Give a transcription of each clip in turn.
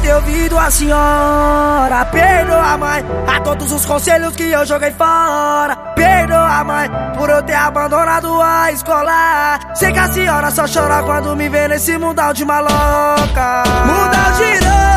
ter ouvido a senhora. Perdoa, mãe, a todos os conselhos que eu joguei fora. Perdoa, mãe, por eu ter abandonado a escola. Sei que a senhora só chora quando me vê nesse mundão de maloca. Mundão girou,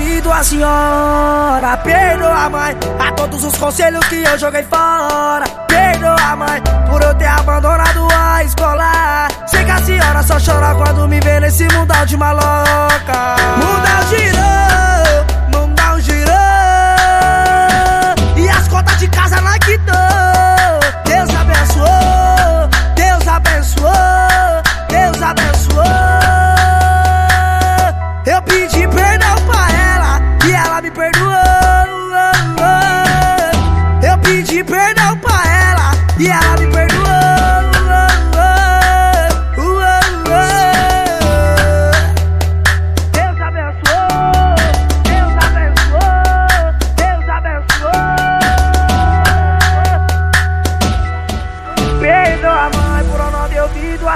ouvido a senhora. Perdoa, mãe, a todos os conselhos que eu joguei fora. Perdoa, mãe, por eu ter abandonado a escola. Sei que a senhora só chora quando me vê nesse mundão de maloca. Mundão girou, mundão girou. E as contas de casa não quitou. Deus abençoou, Deus abençoou, Deus abençoou. Eu pedi pra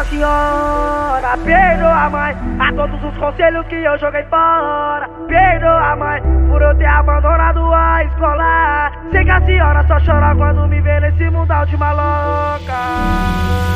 senhora. Perdoa, mãe, a todos os conselhos que eu joguei fora. Perdoa, mãe, por eu ter abandonado a escola. Sei que a senhora só chora quando me vê nesse mundão de maloca.